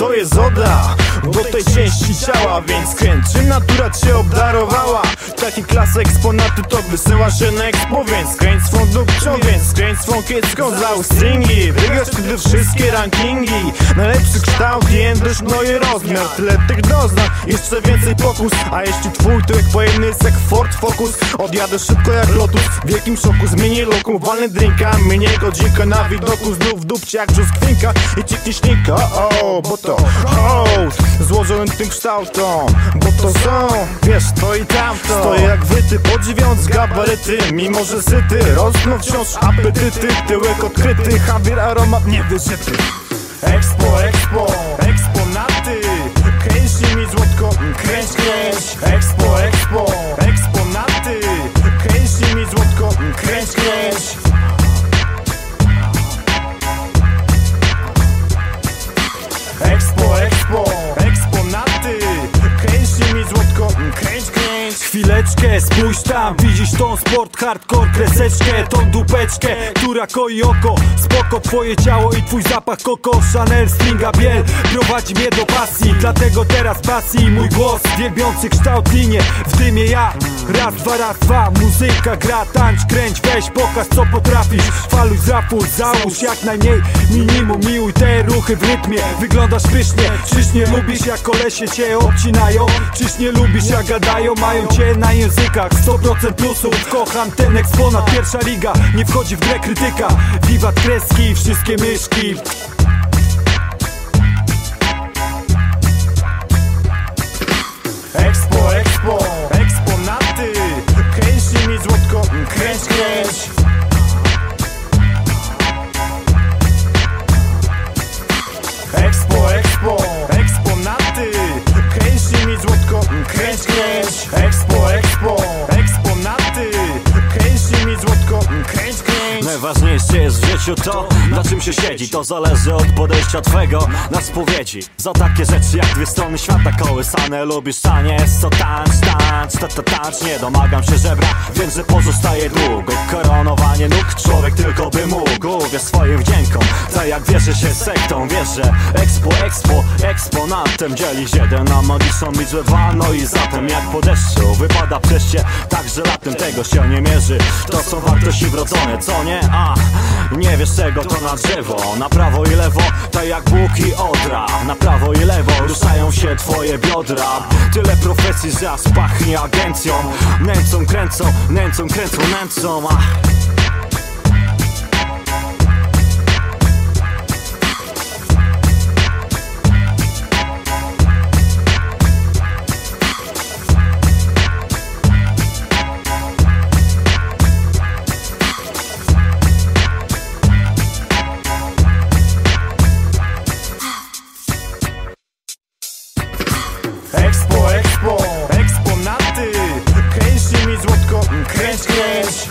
to jest oda Do tej części ciała, więc kręć Czym natura cię obdarowała? Taki klas eksponaty to wysyła się na expo Więc kręć swą dupcią, więc kręć swą kiecką za stringi Wygrasz wtedy wszystkie rankingi. Najlepszy kształt, jędrzysz, no i rozmiar. Tyle tych dozna, jeszcze więcej pokus. A jeśli twój to jak pojemny jest jak Ford Focus. Odjadę szybko jak Lotus, w wielkim szoku Zmienię lokum, walny drinka. Minie godzinka na widoku Znów dupcie jak brzuskwinka I ci śnika, o, o, bo to hołd Złożony tym kształtom Bo to są, wiesz, to i tamto. Stoję jak wyty, podziwiając gabaryty Mimo, że syty, rosną wciąż apetyty Tyłek odkryty, Javier aromat niewyżyty. Expo, expo, eksponaty. Kręć mi złotko, kręć, kręć. Expo, expo, Chwileczkę, spójrz tam, widzisz tą sport hardcore Kreseczkę, tą dupeczkę, która koi oko. Spoko twoje ciało i twój zapach koko. Chanel, stringa, biel, prowadzi mnie do pasji. Dlatego teraz pasji mój głos Wielbiący kształt linie, w dymie ja Raz, dwa, raz, dwa, muzyka gra Tańcz, kręć, weź, pokaż co potrafisz. Faluj z rapu, załóż jak najmniej Minimum, miłuj te ruchy w rytmie Wyglądasz pysznie, czyż nie lubisz jak kolesie cię obcinają? Czyż nie lubisz jak gadają, mają cię na językach. 100% plusów, kocham ten eksponat. Pierwsza liga, nie wchodzi w grę krytyka. Wiwat kreski, wszystkie myszki. Expo, expo, Expo, expo, eksponaty Kręć mi złotko, kręć, kręć. Expo, Najważniejsze jest w życiu to, na czym się siedzi To zależy od podejścia twego na spowiedzi. Za takie rzeczy jak dwie strony świata kołysane Lubisz taniec, co tańcz, tańcz, ta, ta, tańcz Nie domagam się żebra, więc że pozostaje długo. Koronowanie nóg, człowiek tylko by mógł. Wiesz swoim wdziękom, tak jak wierzy się sektą. Wiesz, że expo, expo, eksponatem. Dzielisz jeden na magiczną liczbę dwa. No i zatem jak po deszczu wypada przeście Także latem tego się nie mierzy. To są wartości wrodzone, co nie? A, nie wiesz czego to na drzewo Na prawo i lewo, tak jak Bóg i Odra Na prawo i lewo ruszają się twoje biodra Tyle profesji, że aż pachnie agencją Nęcą, kręcą, nęcą, kręcą, nęcą a. French kiss.